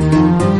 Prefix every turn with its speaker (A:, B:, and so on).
A: 见。